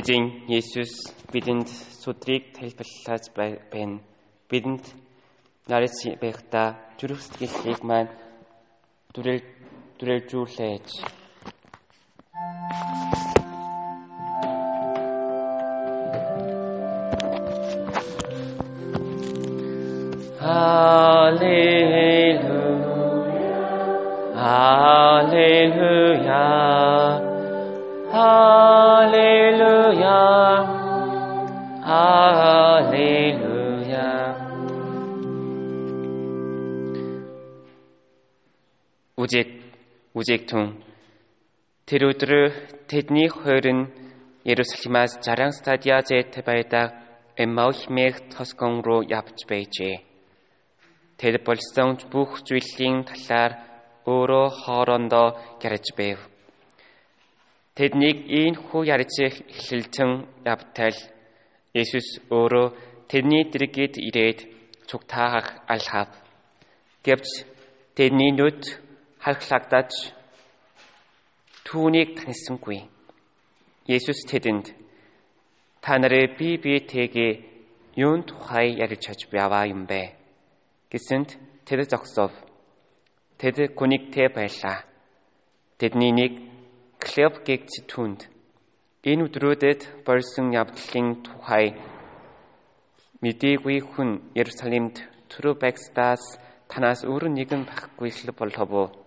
Эзэн Есүс бидэнд сүдрийг тайлбарлаж байна. Бидэнд нарийнс байхдаа зүрх сэтгэлийг маань дүрэл дүрэлжүүлээж үзээд үзээгтэн тэр өдөр тэдний хоёр нь Ерүсалимаас 60 стадиа зэт байдаг Эммаус мэх тоскон руу явж байжээ. Тэр болсон бүх зүйлийн талаар өөрөө хоорондоо ярьж байв. Тэднийг ийм хүү ярьж эхэлтэн явтал Есүс өөрөө тэдний дэргэд ирээд цугтаах алхав. Гэвч тэдний нүд халахлагдаж түүнийг танисангүй. Есүс тэдэнд та нар의 бие биетэйгээ юун тухай ярьж чаж яваа юм бэ? гэсэнд тэд зогсов. Тэд гүнигтэй байлаа. Тэдний нэг Клеб гэгч түнд энэ өдрүүдэд болсон явдлын тухай мэдээгүй хүн Иерусалимд түрүү байгстаас танаас өөр нэгэн байхгүй л болов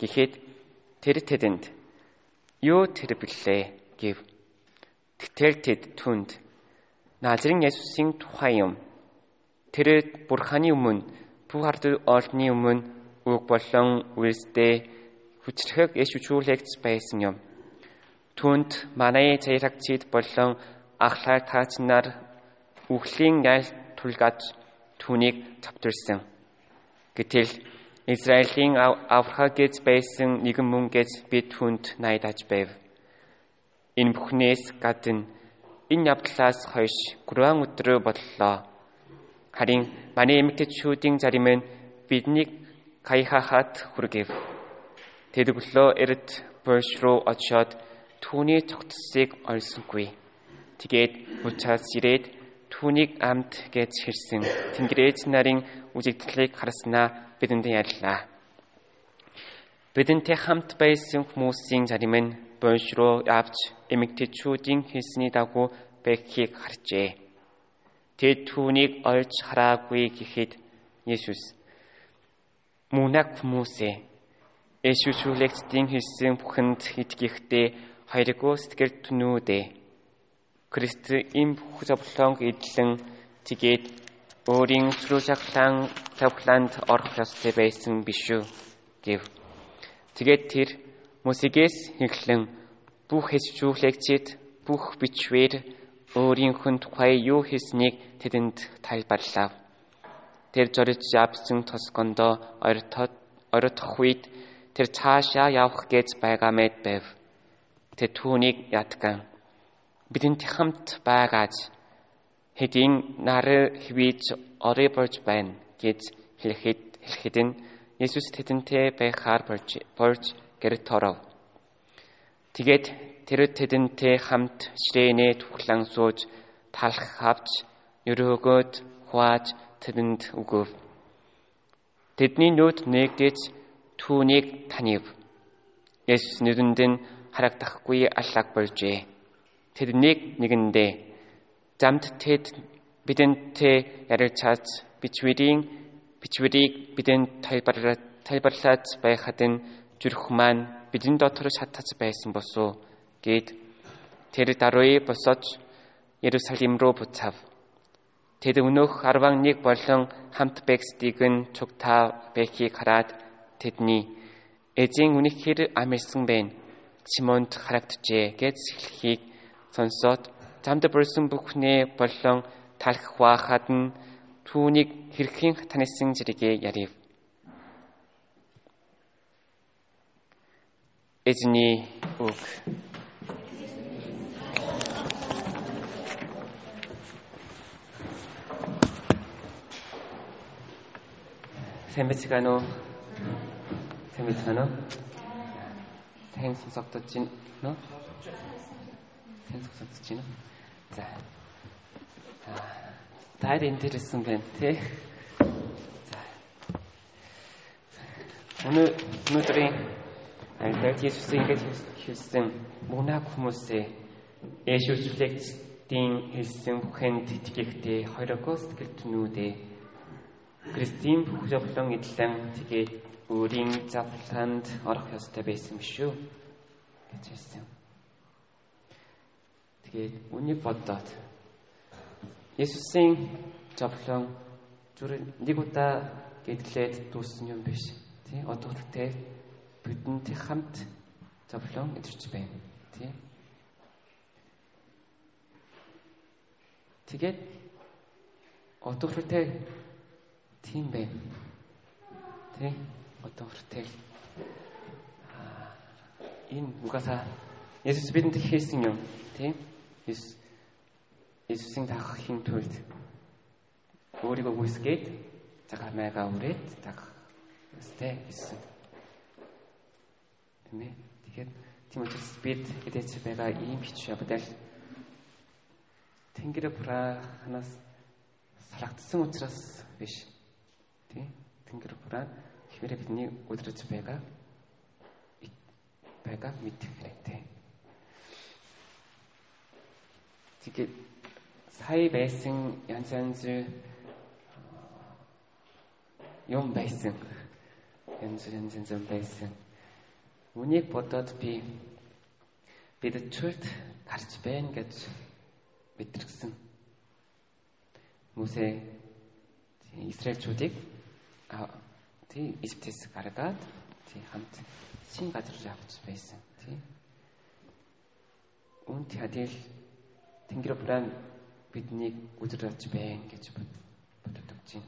гэхэд тэр тэдэнд юу тэр билээ гэв. Тэгтэл тэд түнд Назарын Есүсийн тухай юм. Тэр Бурханы өмнө бүх ард олонны өмнө үг болон үйлсдээ хүчрхэг ишвчүүлэгч байсан юм. Түнд манай зайрагчид болон ахлаар таач нар үхлийн ял тулгаж түүнийг тавтарсан. Гэтэл Израилийн аврах гэж байсан нэгэн мөн гэж би түнд найдаж байв. Энэ бүхнээс гадна энэ явдлаас хойш 3 өдрөө боллоо. Харин манай эмэгтэйчүүдийн зарим нь биднийг кайхахад хүргэв. Тэд өглөө эрт Борш руу очиод түүний цогцсыг олсонгүй. Тэгээд буцаас ирээд түүнийг амт гэж хэрсэн. Тэнгэрээс нарын үжигдлийг харснаа бидэнд ярьлаа. Бидэнтэй хамт байсан хүмүүсийн зарим нь Борш руу явж эмэгтэйчүүдийн хэлсний дагуу байхыг харжээ. Тэд түүнийг олж хараагүй гэхэд Есүс мунак хүмүүсээ Эшүшүүлэгчдийн хэлсэн бүхэнд итгэхдээ хоёргүй сэтгэл түнүүдээ Христ им бүх зовлонг эдлэн тэгээд өөрийн сүрүүжаглан тавхланд орох ёстой байсан биш үү гэв. Тэгээд тэр Мосигээс эхлэн бүх эшүшүүлэгчид бүх бичвэр өөрийн хүн тухай юу хийснийг тэдэнд тайлбарлав. Тэр зориж явсан тосгондоо оротох үед тэр цаашаа явах гэж байгаа мэд байв. Тэр түүнийг ятган бидэнд хамт байгааж хэдийн нар хвиж орой болж байна гэж хэлэхэд хэлэхэд нь Есүс тэдэнтэй байхаар болж болж гэрт оров. Тэгээд тэр тэдэнтэй хамт ширээнэ тухлан сууж талах авч өрөөгөөд хуааж тэдэнд өгөв. Тэдний нүд нэгдэж түүнийг танив. Есүс нүдэнд нь харагдахгүй аллаг болжээ. Тэд нэг нэгэндээ замд тэд бидэнтэй ярилцаж бичвэрийн бичвэрийг бидэнд тайлбарлаж байхад нь зүрх маань бидний дотор шатаж байсан босуу гэд тэр даруй босож Иерусалим руу буцав. Тэд өнөөх 11 болон хамт бэгсдийг нь цугтаа байхыг хараад тэдний эзэн үнэхээр амарсан байна. Симонд харагджээ гэж хэлхийг сонсоод замд болсон бүхнээ болон талх хуваахад нь түүнийг хэрхэн танисан зэрэгээ ярив. Эзний үг Сайн байна уу? Сайн байна уу? Сайн сонсогдож байна уу? За. Аа, таар энэ дээрсэн байна тий. За. Өнөө өнөөдрийн альдад Есүс ингэж хэлсэн мунаг хүмүүсээ Ээшүүчлэгчдийн хэлсэн бүхэнд итгэхдээ хоёрогоо сэтгэл түнүүдээ Христийн бүх зовлон эдлэн тэгээд өөрийн завланд орох ёстой байсан биш үү гэж хэлсэн. Тэгээд үнийг бодоод Есүсийн зовлон зүр нэг удаа гэдгэлээд дүүсэн юм биш. Тий? Одоо тэгтээ бидэнтэй хамт зовлон идэрч байна. Тий? Тэгээд одоо хүртэл тийм байна. Тий? Одоо хүртэл энэ угаасаа Есүс бидэнд хийсэн юм. Тий? Есүс Есүсийн дагахын тулд өөрийгөө гүйсгээд цагаамайгаа үрээд дагах ёстой гэсэн. Тийм ээ. Тэгэхээр тийм учраас бид хэдэж байгаа ийм хич явдал Тэнгэр бураанаас салгагдсан учраас биш. Тий? Тэнгэр бураа ихмээрээ бидний өдрөж байгаа байгаа мэдэх хэрэгтэй. Тэгээд сая байсан янз янз юм байсан. Янз янз янз байсан. Үнийг бодоод би бид чөлт гарч байна гэж мэдрэгсэн. Мөсөө Израильчүүдийг тий Египтээс гаргаад тий хамт шин газар явж байсан тий. Үнд хадил Тэнгэр буран биднийг үдирч байна гэж боддог чинь.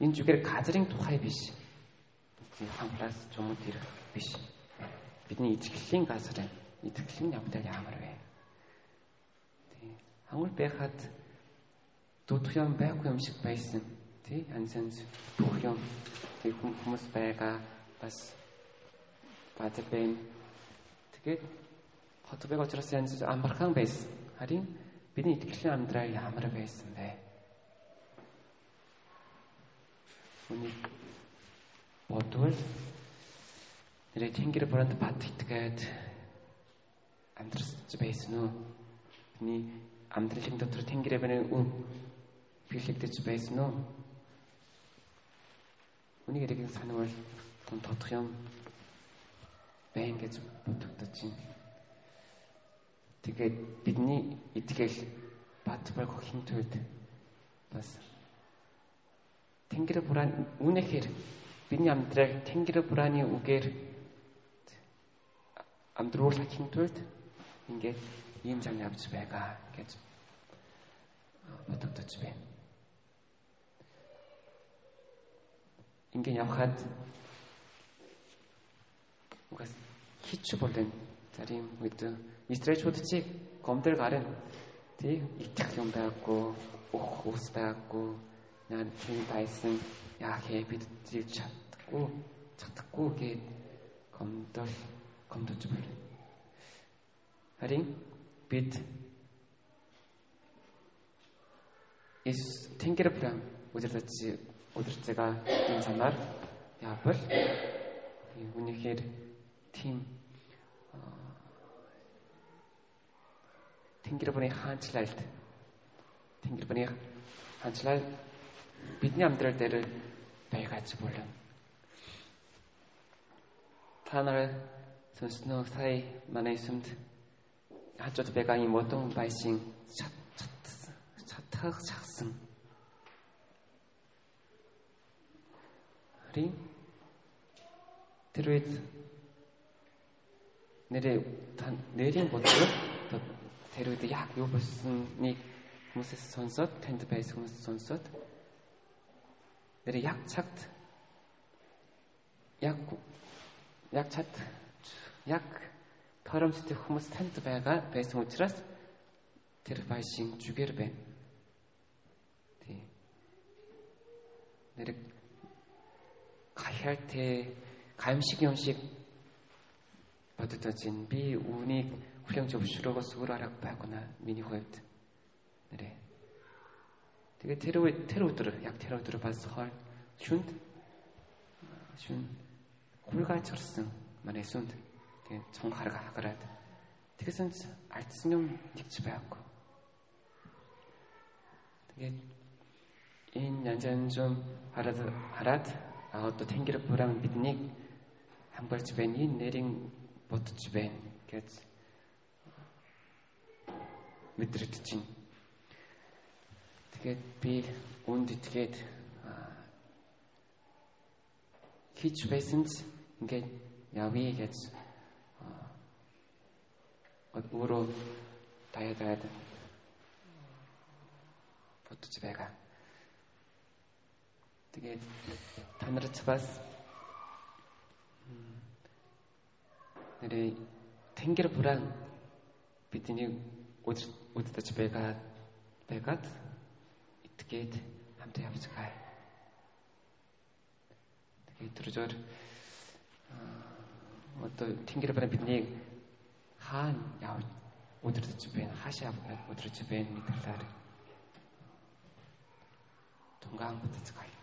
Энэ зүгээр газрын тухай биш. Хамплаас чумд ирэх биш бидний итгэлийн газар итгэлийн явдал ямар вэ? Тий. Хангал байхад дутх юм байхгүй юм шиг байсан. Тий. Янз бүх юм тий хүмүүс байгаа бас бадар байна. Тэгээд хот байг учраас янз амархан байсан. Харин бидний итгэлийн амьдрал ямар байсан бэ? Үнийг бодвол нэрээ тэнгэр буранд бат итгээд амьдрч байсан уу? Бидний амьдралын дотор тэнгэрээ бэнэ үг бэлэгдэж байсан уу? Үнийг эргэн санавал тун тодох юм байн гэж бодогдож байна. Тэгээд бидний итгэл бат байх хин төвд бас тэнгэр буран үнэхээр бидний амьдрал тэнгэр бурааны үгээр амьдруулах хинтүүд ингээд ийм зам явж байгаа гэж бодогдож байна. Ингээд явхад угаас хич болон зарим үед чи гомдэр гарын тий итгэх юм байгаагүй өх ус байгаагүй наа тийм байсан яах вэ бид чадахгүй чадахгүй гээд гомдол гомдож байна. Харин бид ис тэнгэр прям удирдах удирцгаа энэ санаар явбал үнэхээр тийм тэнгэр бүрийн хаанчлалд тэнгэр бүрийн хаанчлал бидний амьдрал дээр байгаач болно. Та нараа сонсноо сая манай эсэмд хажууд байгаа юм одон байшин чат чатах чагсан. Харин тэр үед нэрээ нэрийн бодлоо тэр үед яг юу болсныг хүмүүсээс сонсоод танд байсан хүмүүс сонсоод нэрээ яг цагт яг яг цад яг тойромцтой хүмүүс танд байгаа байсан учраас тэр байшин жүгэр байна. Тий. Нэр гахаатай гамшиг юм шиг боддог чинь би үүнийг хүлэм зөвшөөрөхөөс өөр арга байгүйна миний хувьд нэрээ. Тэгээ тэр тэр өдөр яг тэр өдөр бас хойно шүнд шүн хургаач орсон манай сүнд тэгээ цон харга хагараад тэгсэн альцсан юм тэгж байхгүй. Тэгээд энэ янз янз юм хараад хараад а одоо тэнгэр буран биднийг хамгаалж байна. Энэ нэрийн бодож байна гэж мэдрэгдэж байна. Тэгээд би үнд итгээд хийж байсан ч ингээд явъя гэж өөрөө таяа таяад бодож байгаа. Тэгээд та нарт бас нэрээ тэнгэр бүрэн бидний үддэж байгаа байгаад итгээд хамтаа явж байгаа. Тэгээд түрүүжээр одоо тэнгэр бүрэн бидний хаана явж өдөрдөж байна хаашаа өдөрдөж байна гэдэг талаар тунгаан байгаа.